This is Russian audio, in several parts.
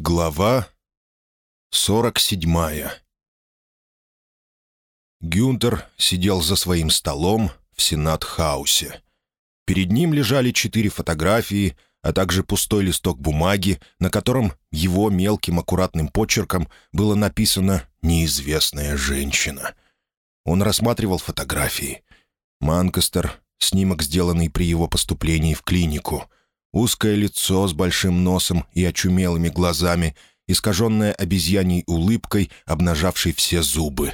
Глава 47 Гюнтер сидел за своим столом в Сенат-хаусе. Перед ним лежали четыре фотографии, а также пустой листок бумаги, на котором его мелким аккуратным почерком было написано «Неизвестная женщина». Он рассматривал фотографии. Манкастер, снимок, сделанный при его поступлении в клинику — Узкое лицо с большим носом и очумелыми глазами, искаженное обезьяней улыбкой, обнажавшей все зубы.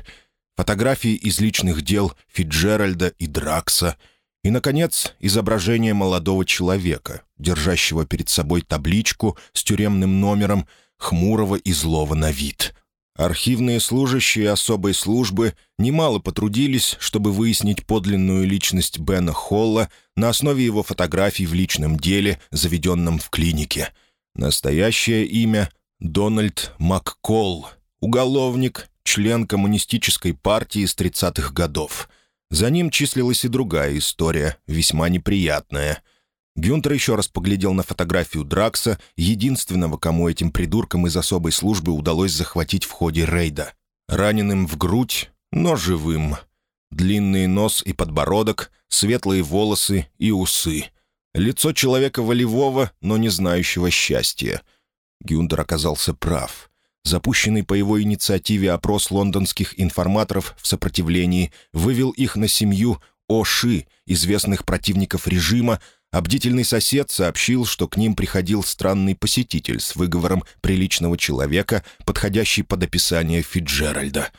Фотографии из личных дел Фиджеральда и Дракса. И, наконец, изображение молодого человека, держащего перед собой табличку с тюремным номером, хмурого и злого на вид. Архивные служащие особой службы немало потрудились, чтобы выяснить подлинную личность Бена Холла на основе его фотографий в личном деле, заведенном в клинике. Настоящее имя — Дональд Маккол, уголовник, член коммунистической партии с 30-х годов. За ним числилась и другая история, весьма неприятная — Гюнтер еще раз поглядел на фотографию Дракса, единственного, кому этим придуркам из особой службы удалось захватить в ходе рейда. Раненым в грудь, но живым. Длинный нос и подбородок, светлые волосы и усы. Лицо человека волевого, но не знающего счастья. Гюнтер оказался прав. Запущенный по его инициативе опрос лондонских информаторов в сопротивлении вывел их на семью Оши, известных противников режима, а бдительный сосед сообщил, что к ним приходил странный посетитель с выговором приличного человека, подходящий под описание Фиджеральда.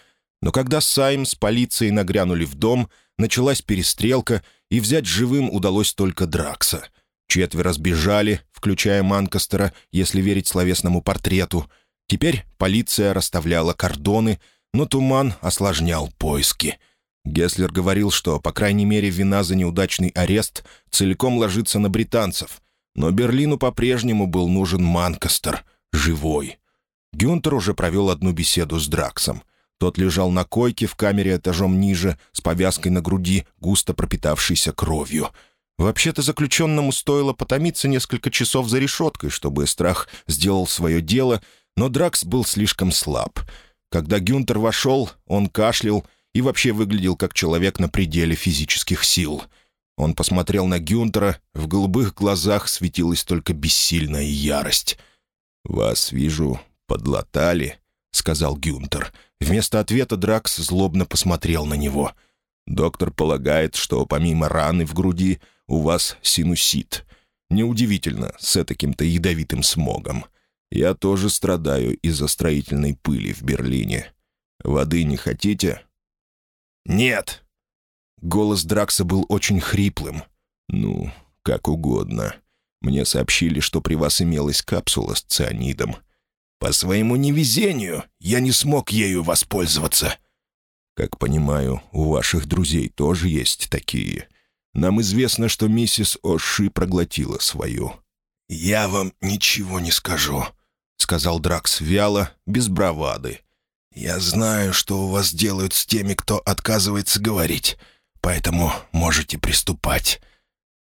Но когда Сайм с полицией нагрянули в дом, началась перестрелка, и взять живым удалось только Дракса. Четверо сбежали, включая Манкастера, если верить словесному портрету. Теперь полиция расставляла кордоны, но туман осложнял поиски — Гесслер говорил, что, по крайней мере, вина за неудачный арест целиком ложится на британцев. Но Берлину по-прежнему был нужен Манкастер, живой. Гюнтер уже провел одну беседу с Драксом. Тот лежал на койке в камере этажом ниже, с повязкой на груди, густо пропитавшейся кровью. Вообще-то заключенному стоило потомиться несколько часов за решеткой, чтобы страх сделал свое дело, но Дракс был слишком слаб. Когда Гюнтер вошел, он кашлял и вообще выглядел как человек на пределе физических сил. Он посмотрел на Гюнтера, в голубых глазах светилась только бессильная ярость. «Вас, вижу, подлатали», — сказал Гюнтер. Вместо ответа Дракс злобно посмотрел на него. «Доктор полагает, что помимо раны в груди у вас синусит. Неудивительно, с таким-то ядовитым смогом. Я тоже страдаю из-за строительной пыли в Берлине. Воды не хотите?» «Нет!» Голос Дракса был очень хриплым. «Ну, как угодно. Мне сообщили, что при вас имелась капсула с цианидом. По своему невезению я не смог ею воспользоваться». «Как понимаю, у ваших друзей тоже есть такие. Нам известно, что миссис Оши проглотила свою». «Я вам ничего не скажу», — сказал Дракс вяло, без бравады. «Я знаю, что у вас делают с теми, кто отказывается говорить, поэтому можете приступать».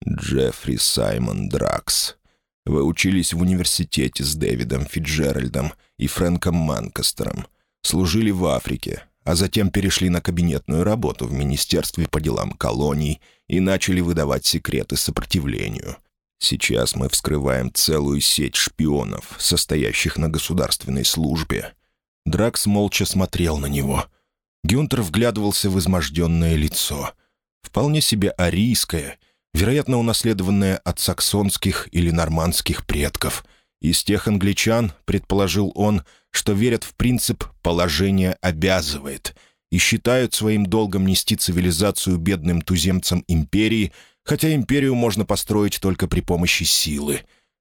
«Джеффри Саймон Дракс. Вы учились в университете с Дэвидом Фиджеральдом и Фрэнком Манкастером, служили в Африке, а затем перешли на кабинетную работу в Министерстве по делам колоний и начали выдавать секреты сопротивлению». Сейчас мы вскрываем целую сеть шпионов, состоящих на государственной службе. Дракс молча смотрел на него. Гюнтер вглядывался в изможденное лицо. Вполне себе арийское, вероятно, унаследованное от саксонских или нормандских предков. Из тех англичан, предположил он, что верят в принцип «положение обязывает» и считают своим долгом нести цивилизацию бедным туземцам империи, хотя империю можно построить только при помощи силы.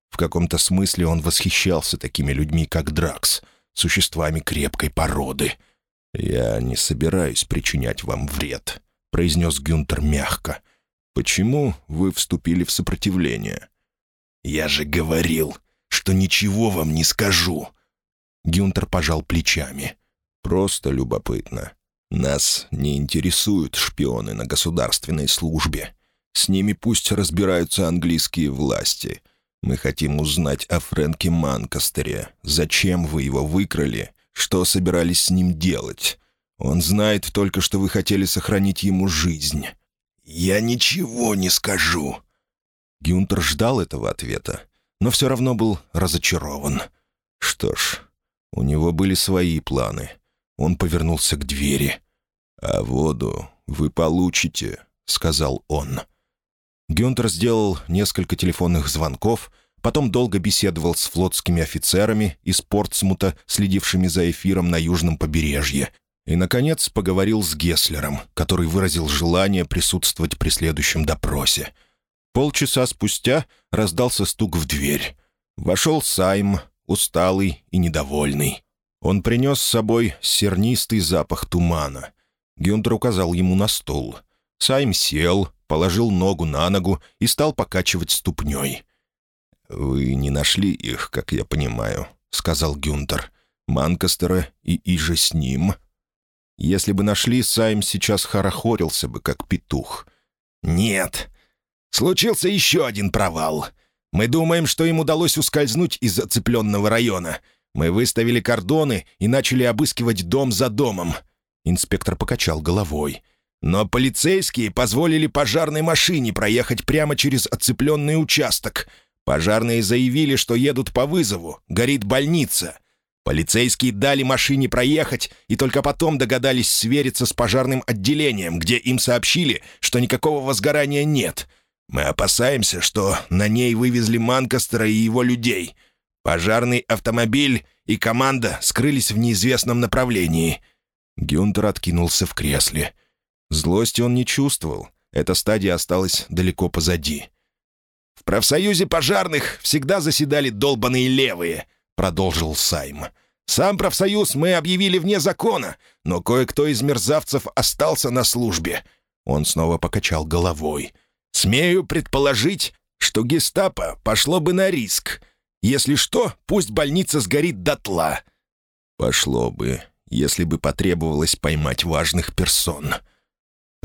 В каком-то смысле он восхищался такими людьми, как Дракс — существами крепкой породы. «Я не собираюсь причинять вам вред», — произнес Гюнтер мягко. «Почему вы вступили в сопротивление?» «Я же говорил, что ничего вам не скажу». Гюнтер пожал плечами. «Просто любопытно. Нас не интересуют шпионы на государственной службе. С ними пусть разбираются английские власти. Мы хотим узнать о Фрэнке Манкастере. Зачем вы его выкрали? Что собирались с ним делать? Он знает только, что вы хотели сохранить ему жизнь». «Я ничего не скажу». Гюнтер ждал этого ответа, но все равно был разочарован. Что ж, у него были свои планы. Он повернулся к двери. «А воду вы получите», — сказал он. Гюнтер сделал несколько телефонных звонков, потом долго беседовал с флотскими офицерами из Портсмута, следившими за эфиром на южном побережье, и, наконец, поговорил с Гесслером, который выразил желание присутствовать при следующем допросе. Полчаса спустя раздался стук в дверь. Вошел Сайм, усталый и недовольный. Он принес с собой сернистый запах тумана. Гюнтер указал ему на стул. Сайм сел, положил ногу на ногу и стал покачивать ступней. «Вы не нашли их, как я понимаю», — сказал Гюнтер. «Манкастера и иже с ним». Если бы нашли, Сайм сейчас хорохорился бы, как петух. «Нет. Случился еще один провал. Мы думаем, что им удалось ускользнуть из зацепленного района. Мы выставили кордоны и начали обыскивать дом за домом». Инспектор покачал головой. «Но полицейские позволили пожарной машине проехать прямо через оцепленный участок. Пожарные заявили, что едут по вызову. Горит больница. Полицейские дали машине проехать и только потом догадались свериться с пожарным отделением, где им сообщили, что никакого возгорания нет. Мы опасаемся, что на ней вывезли Манкастера и его людей. Пожарный автомобиль и команда скрылись в неизвестном направлении». Гюнтер откинулся в кресле. Злости он не чувствовал. Эта стадия осталась далеко позади. «В профсоюзе пожарных всегда заседали долбаные левые», — продолжил Сайм. «Сам профсоюз мы объявили вне закона, но кое-кто из мерзавцев остался на службе». Он снова покачал головой. «Смею предположить, что гестапо пошло бы на риск. Если что, пусть больница сгорит дотла». «Пошло бы, если бы потребовалось поймать важных персон».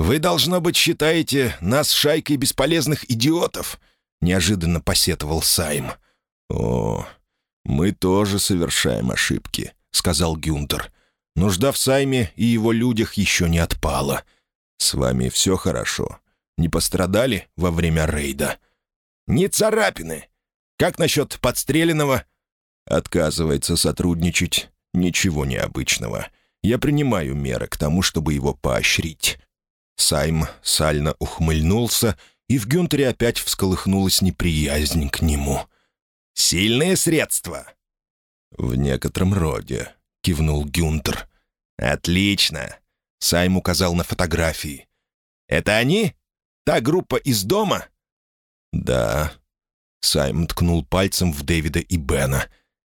«Вы, должно быть, считаете нас шайкой бесполезных идиотов?» — неожиданно посетовал Сайм. «О, «Мы тоже совершаем ошибки», — сказал Гюнтер. «Нужда в Сайме и его людях еще не отпала. С вами все хорошо. Не пострадали во время рейда?» «Не царапины. Как насчет подстреленного?» «Отказывается сотрудничать. Ничего необычного. Я принимаю меры к тому, чтобы его поощрить». Сайм сально ухмыльнулся, и в Гюнтере опять всколыхнулась неприязнь к нему — Сильные средства?» «В некотором роде», — кивнул Гюнтер. «Отлично!» — Сайм указал на фотографии. «Это они? Та группа из дома?» «Да». Сайм ткнул пальцем в Дэвида и Бена.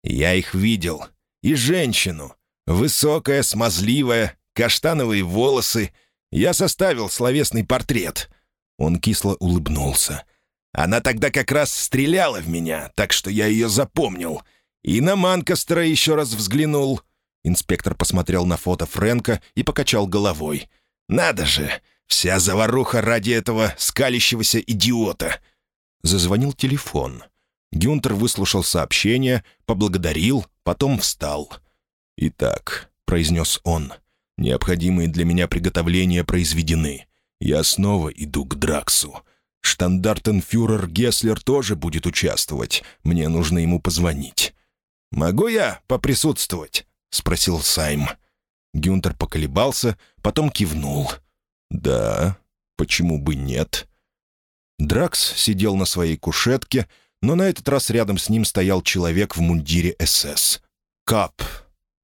«Я их видел. И женщину. Высокая, смазливая, каштановые волосы. Я составил словесный портрет». Он кисло улыбнулся. Она тогда как раз стреляла в меня, так что я ее запомнил. И на Манкастера еще раз взглянул». Инспектор посмотрел на фото Фрэнка и покачал головой. «Надо же! Вся заваруха ради этого скалящегося идиота!» Зазвонил телефон. Гюнтер выслушал сообщение, поблагодарил, потом встал. «Итак», — произнес он, — «необходимые для меня приготовления произведены. Я снова иду к Драксу. Штандартенфюрер Гесслер тоже будет участвовать. Мне нужно ему позвонить». «Могу я поприсутствовать?» — спросил Сайм. Гюнтер поколебался, потом кивнул. «Да, почему бы нет?» Дракс сидел на своей кушетке, но на этот раз рядом с ним стоял человек в мундире СС. Кап.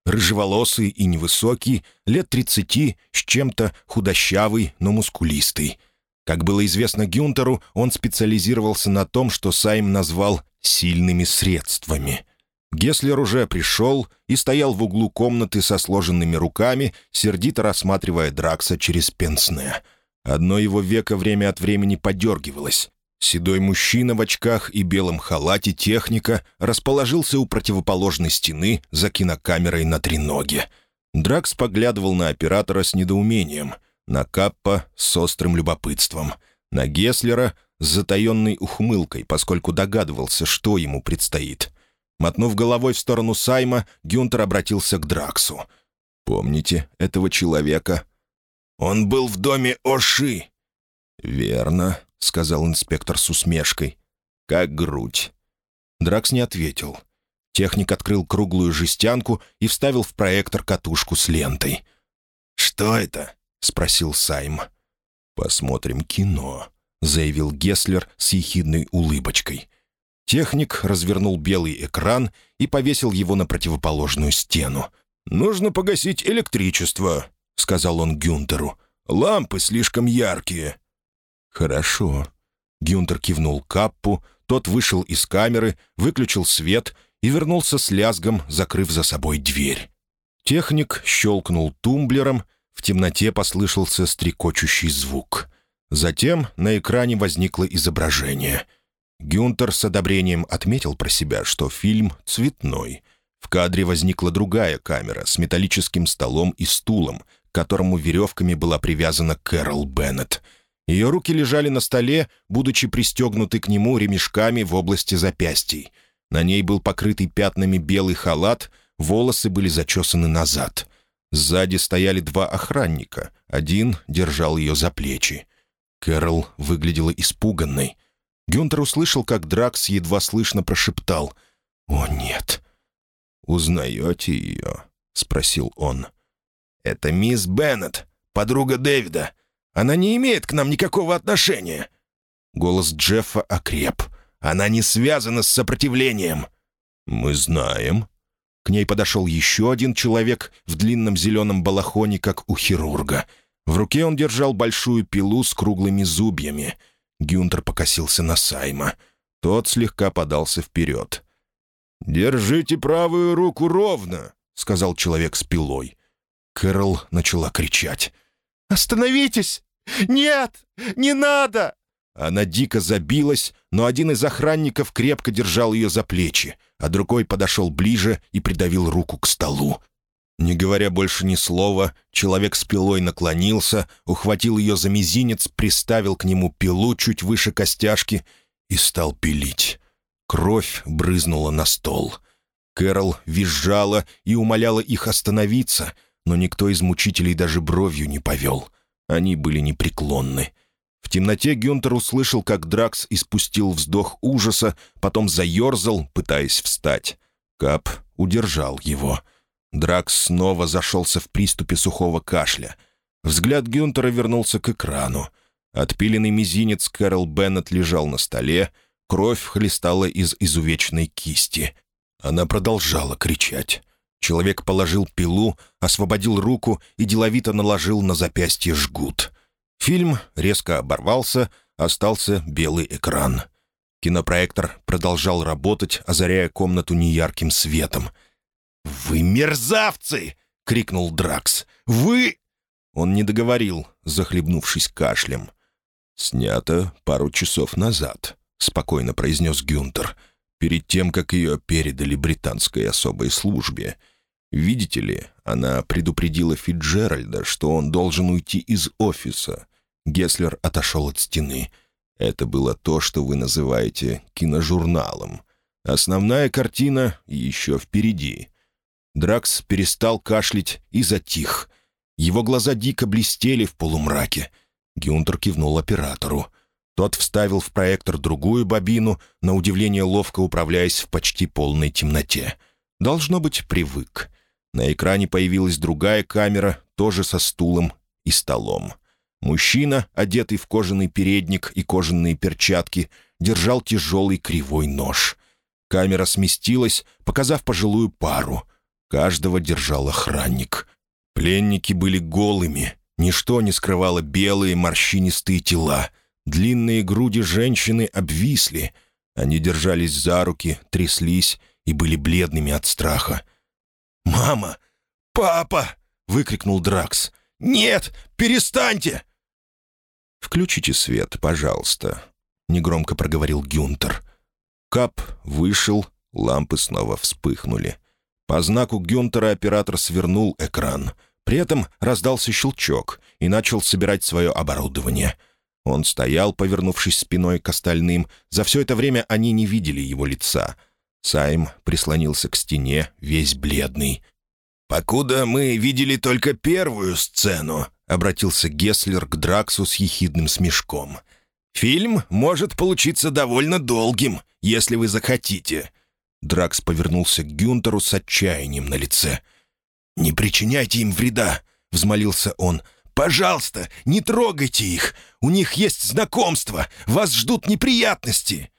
Рыжеволосый и невысокий, лет тридцати, с чем-то худощавый, но мускулистый. Как было известно Гюнтеру, он специализировался на том, что Сайм назвал «сильными средствами». Геслер уже пришел и стоял в углу комнаты со сложенными руками, сердито рассматривая Дракса через пенсне. Одно его веко время от времени подергивалось. Седой мужчина в очках и белом халате техника расположился у противоположной стены за кинокамерой на треноге. Дракс поглядывал на оператора с недоумением — на Каппа с острым любопытством, на Геслера с затаенной ухмылкой, поскольку догадывался, что ему предстоит. Мотнув головой в сторону Сайма, Гюнтер обратился к Драксу. «Помните этого человека?» «Он был в доме Оши». «Верно», — сказал инспектор с усмешкой. «Как грудь». Дракс не ответил. Техник открыл круглую жестянку и вставил в проектор катушку с лентой. «Что это?» — спросил Сайм. «Посмотрим кино», — заявил Гесслер с ехидной улыбочкой. Техник развернул белый экран и повесил его на противоположную стену. «Нужно погасить электричество», — сказал он Гюнтеру. «Лампы слишком яркие». «Хорошо». Гюнтер кивнул Каппу, тот вышел из камеры, выключил свет и вернулся с лязгом, закрыв за собой дверь. Техник щелкнул тумблером, в темноте послышался стрекочущий звук. Затем на экране возникло изображение. Гюнтер с одобрением отметил про себя, что фильм цветной. В кадре возникла другая камера с металлическим столом и стулом, к которому веревками была привязана Кэрол Беннет. Ее руки лежали на столе, будучи пристегнуты к нему ремешками в области запястий — на ней был покрытый пятнами белый халат, волосы были зачесаны назад. Сзади стояли два охранника, один держал ее за плечи. Кэрол выглядела испуганной. Гюнтер услышал, как Дракс едва слышно прошептал «О, нет!» «Узнаете ее?» — спросил он. «Это мисс Беннет, подруга Дэвида. Она не имеет к нам никакого отношения». Голос Джеффа окреп — она не связана с сопротивлением». «Мы знаем». К ней подошел еще один человек в длинном зеленом балахоне, как у хирурга. В руке он держал большую пилу с круглыми зубьями. Гюнтер покосился на Сайма. Тот слегка подался вперед. «Держите правую руку ровно», — сказал человек с пилой. Кэрол начала кричать. «Остановитесь! Нет! Не надо!» Она дико забилась, но один из охранников крепко держал ее за плечи, а другой подошел ближе и придавил руку к столу. Не говоря больше ни слова, человек с пилой наклонился, ухватил ее за мизинец, приставил к нему пилу чуть выше костяшки и стал пилить. Кровь брызнула на стол. Кэрол визжала и умоляла их остановиться, но никто из мучителей даже бровью не повел. Они были непреклонны. В темноте Гюнтер услышал, как Дракс испустил вздох ужаса, потом заерзал, пытаясь встать. Кап удержал его. Дракс снова зашелся в приступе сухого кашля. Взгляд Гюнтера вернулся к экрану. Отпиленный мизинец Кэрол Беннет лежал на столе, кровь хлестала из изувеченной кисти. Она продолжала кричать. Человек положил пилу, освободил руку и деловито наложил на запястье жгут. Фильм резко оборвался, остался белый экран. Кинопроектор продолжал работать, озаряя комнату неярким светом. «Вы мерзавцы!» — крикнул Дракс. «Вы...» Он не договорил, захлебнувшись кашлем. «Снято пару часов назад», — спокойно произнес Гюнтер, перед тем, как ее передали британской особой службе. «Видите ли, она предупредила Фиджеральда, что он должен уйти из офиса. Геслер отошел от стены. Это было то, что вы называете киножурналом. Основная картина еще впереди. Дракс перестал кашлять и затих. Его глаза дико блестели в полумраке. Гюнтер кивнул оператору. Тот вставил в проектор другую бобину, на удивление ловко управляясь в почти полной темноте. Должно быть, привык. На экране появилась другая камера, тоже со стулом и столом. Мужчина, одетый в кожаный передник и кожаные перчатки, держал тяжелый кривой нож. Камера сместилась, показав пожилую пару. Каждого держал охранник. Пленники были голыми. Ничто не скрывало белые морщинистые тела. Длинные груди женщины обвисли. Они держались за руки, тряслись и были бледными от страха. «Мама! Папа!» — выкрикнул Дракс. «Нет! Перестаньте!» «Включите свет, пожалуйста», — негромко проговорил Гюнтер. Кап вышел, лампы снова вспыхнули. По знаку Гюнтера оператор свернул экран. При этом раздался щелчок и начал собирать свое оборудование. Он стоял, повернувшись спиной к остальным. За все это время они не видели его лица. Сайм прислонился к стене, весь бледный. «Покуда мы видели только первую сцену», — обратился Гесслер к Драксу с ехидным смешком. «Фильм может получиться довольно долгим, если вы захотите». Дракс повернулся к Гюнтеру с отчаянием на лице. «Не причиняйте им вреда», — взмолился он. «Пожалуйста, не трогайте их. У них есть знакомство. Вас ждут неприятности».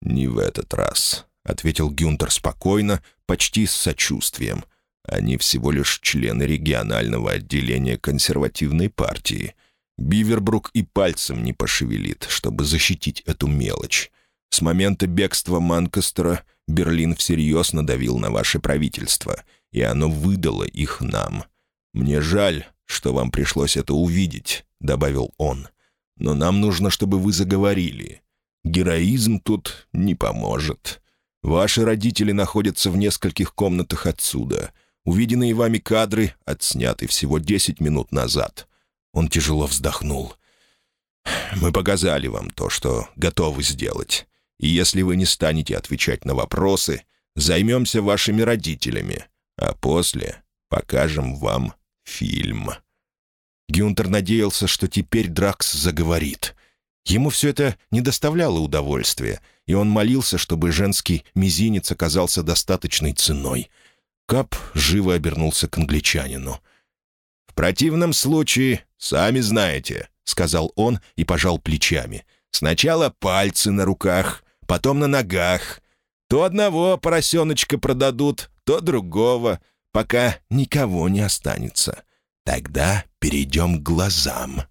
«Не в этот раз», — ответил Гюнтер спокойно, почти с сочувствием. «Они всего лишь члены регионального отделения консервативной партии. Бивербрук и пальцем не пошевелит, чтобы защитить эту мелочь. С момента бегства Манкастера Берлин всерьез надавил на ваше правительство, и оно выдало их нам. Мне жаль, что вам пришлось это увидеть», — добавил он. «Но нам нужно, чтобы вы заговорили. Героизм тут не поможет. Ваши родители находятся в нескольких комнатах отсюда. Увиденные вами кадры отсняты всего десять минут назад». Он тяжело вздохнул. «Мы показали вам то, что готовы сделать. И если вы не станете отвечать на вопросы, займемся вашими родителями, а после покажем вам фильм». Гюнтер надеялся, что теперь Дракс заговорит. Ему все это не доставляло удовольствия, и он молился, чтобы женский мизинец оказался достаточной ценой. Кап живо обернулся к англичанину. «В противном случае, сами знаете», — сказал он и пожал плечами. «Сначала пальцы на руках, потом на ногах. То одного поросеночка продадут, то другого, пока никого не останется. Тогда перейдем к глазам».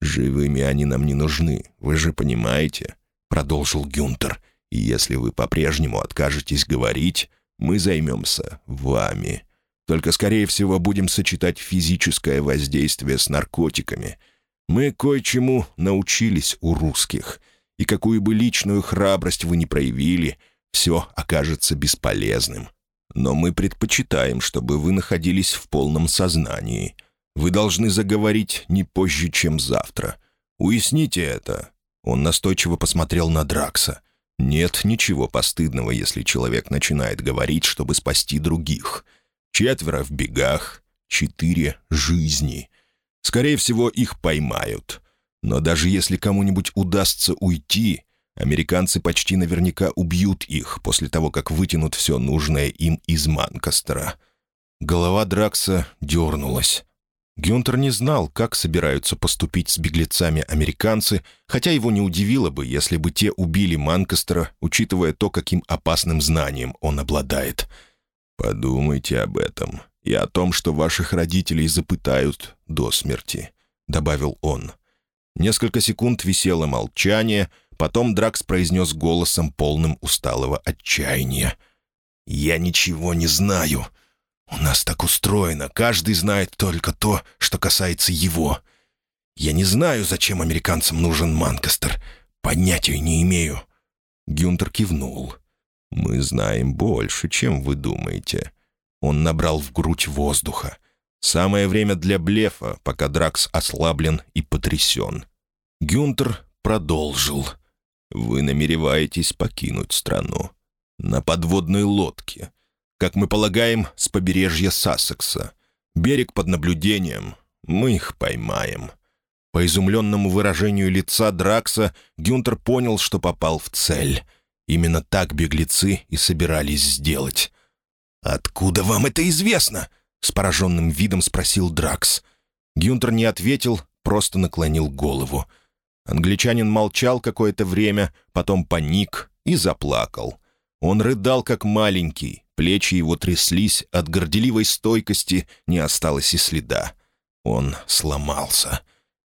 «Живыми они нам не нужны, вы же понимаете», — продолжил Гюнтер. «И если вы по-прежнему откажетесь говорить, мы займемся вами. Только, скорее всего, будем сочетать физическое воздействие с наркотиками. Мы кое-чему научились у русских, и какую бы личную храбрость вы ни проявили, все окажется бесполезным. Но мы предпочитаем, чтобы вы находились в полном сознании. Вы должны заговорить не позже, чем завтра. Уясните это». Он настойчиво посмотрел на Дракса. «Нет ничего постыдного, если человек начинает говорить, чтобы спасти других. Четверо в бегах, четыре жизни. Скорее всего, их поймают. Но даже если кому-нибудь удастся уйти, американцы почти наверняка убьют их после того, как вытянут все нужное им из Манкастера. Голова Дракса дернулась. Гюнтер не знал, как собираются поступить с беглецами американцы, хотя его не удивило бы, если бы те убили Манкастера, учитывая то, каким опасным знанием он обладает. «Подумайте об этом и о том, что ваших родителей запытают до смерти», — добавил он. Несколько секунд висело молчание, потом Дракс произнес голосом, полным усталого отчаяния. «Я ничего не знаю. У нас так устроено. Каждый знает только то, что касается его. Я не знаю, зачем американцам нужен Манкастер. Понятия не имею». Гюнтер кивнул. «Мы знаем больше, чем вы думаете». Он набрал в грудь воздуха. Самое время для блефа, пока Дракс ослаблен и потрясен. Гюнтер продолжил. «Вы намереваетесь покинуть страну. На подводной лодке. Как мы полагаем, с побережья Сассекса. Берег под наблюдением. Мы их поймаем». По изумленному выражению лица Дракса Гюнтер понял, что попал в цель. Именно так беглецы и собирались сделать. «Откуда вам это известно?» — с пораженным видом спросил Дракс. Гюнтер не ответил, просто наклонил голову. Англичанин молчал какое-то время, потом паник и заплакал. Он рыдал, как маленький, плечи его тряслись, от горделивой стойкости не осталось и следа. Он сломался.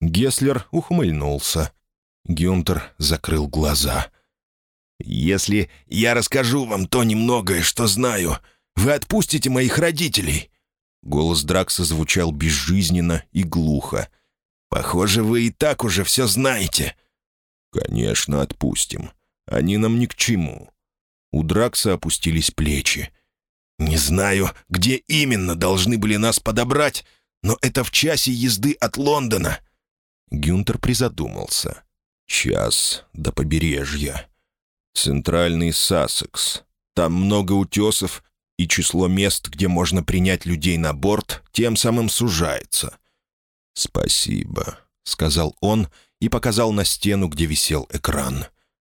Геслер ухмыльнулся. Гюнтер закрыл глаза. «Если я расскажу вам то немногое, что знаю, вы отпустите моих родителей?» Голос Дракса звучал безжизненно и глухо. «Похоже, вы и так уже все знаете». «Конечно, отпустим. Они нам ни к чему». У Дракса опустились плечи. «Не знаю, где именно должны были нас подобрать, но это в часе езды от Лондона». Гюнтер призадумался. «Час до побережья. Центральный Сассекс. Там много утесов, и число мест, где можно принять людей на борт, тем самым сужается». «Спасибо», — сказал он и показал на стену, где висел экран.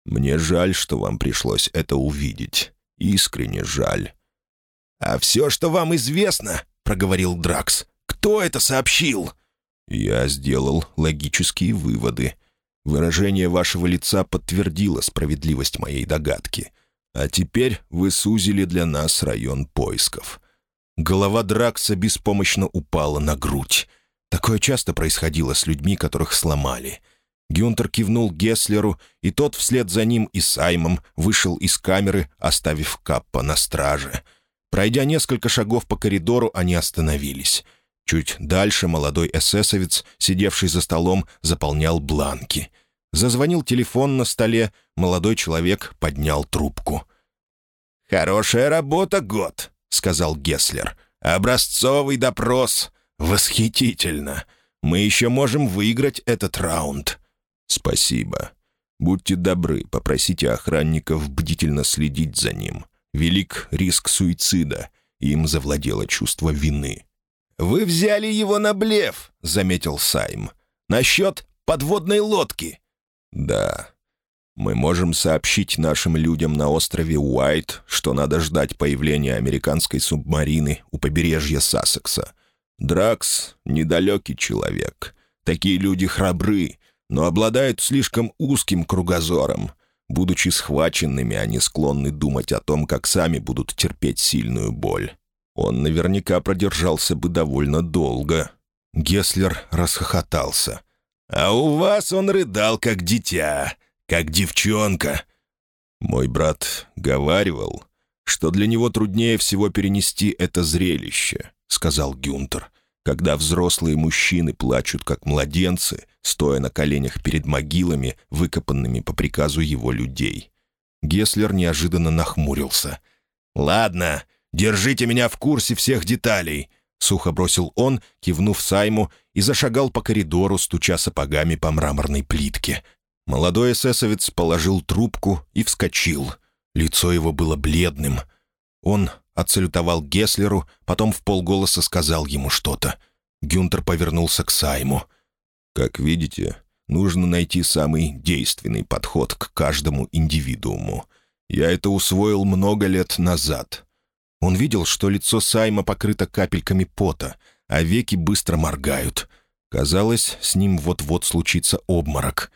«Мне жаль, что вам пришлось это увидеть. Искренне жаль». «А все, что вам известно», — проговорил Дракс, — «кто это сообщил?» «Я сделал логические выводы. Выражение вашего лица подтвердило справедливость моей догадки. А теперь вы сузили для нас район поисков». Голова Дракса беспомощно упала на грудь. Такое часто происходило с людьми, которых сломали. Гюнтер кивнул Гесслеру, и тот вслед за ним и Саймом вышел из камеры, оставив Каппа на страже. Пройдя несколько шагов по коридору, они остановились. Чуть дальше молодой эсэсовец, сидевший за столом, заполнял бланки. Зазвонил телефон на столе, молодой человек поднял трубку. «Хорошая работа, Год», — сказал Гесслер. «Образцовый допрос. Восхитительно. Мы еще можем выиграть этот раунд». «Спасибо. Будьте добры, попросите охранников бдительно следить за ним. Велик риск суицида. Им завладело чувство вины». «Вы взяли его на блеф», — заметил Сайм. «Насчет подводной лодки». «Да. Мы можем сообщить нашим людям на острове Уайт, что надо ждать появления американской субмарины у побережья Сассекса. Дракс — недалекий человек. Такие люди храбры, но обладают слишком узким кругозором. Будучи схваченными, они склонны думать о том, как сами будут терпеть сильную боль. Он наверняка продержался бы довольно долго. Геслер расхохотался. «А у вас он рыдал, как дитя, как девчонка». Мой брат говаривал, что для него труднее всего перенести это зрелище, — сказал Гюнтер, когда взрослые мужчины плачут, как младенцы, стоя на коленях перед могилами, выкопанными по приказу его людей. Геслер неожиданно нахмурился. «Ладно, Держите меня в курсе всех деталей», — сухо бросил он, кивнув Сайму, и зашагал по коридору, стуча сапогами по мраморной плитке. Молодой эсэсовец положил трубку и вскочил. Лицо его было бледным. Он отсалютовал Геслеру, потом в полголоса сказал ему что-то. Гюнтер повернулся к Сайму. «Как видите, нужно найти самый действенный подход к каждому индивидууму. Я это усвоил много лет назад. Он видел, что лицо Сайма покрыто капельками пота, а веки быстро моргают. Казалось, с ним вот-вот случится обморок.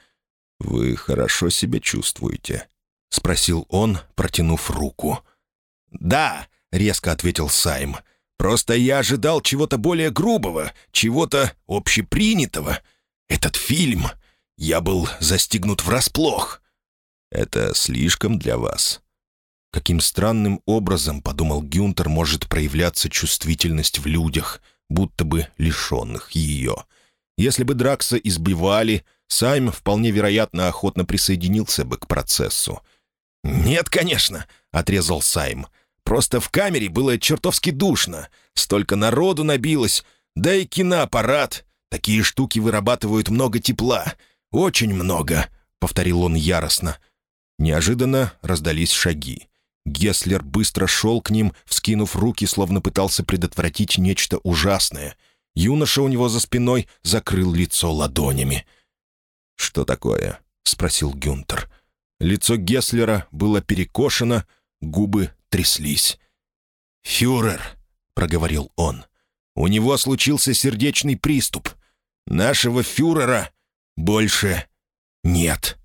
«Вы хорошо себя чувствуете?» — спросил он, протянув руку. «Да», — резко ответил Сайм. «Просто я ожидал чего-то более грубого, чего-то общепринятого. Этот фильм... Я был застигнут врасплох». «Это слишком для вас?» Каким странным образом, подумал Гюнтер, может проявляться чувствительность в людях, будто бы лишенных ее. Если бы Дракса избивали, Сайм вполне вероятно охотно присоединился бы к процессу. «Нет, конечно», — отрезал Сайм. «Просто в камере было чертовски душно. Столько народу набилось. Да и киноаппарат. Такие штуки вырабатывают много тепла. Очень много», — повторил он яростно. Неожиданно раздались шаги. Геслер быстро шел к ним, вскинув руки, словно пытался предотвратить нечто ужасное. Юноша у него за спиной закрыл лицо ладонями. «Что такое?» — спросил Гюнтер. Лицо Геслера было перекошено, губы тряслись. «Фюрер», — проговорил он, — «у него случился сердечный приступ. Нашего фюрера больше нет».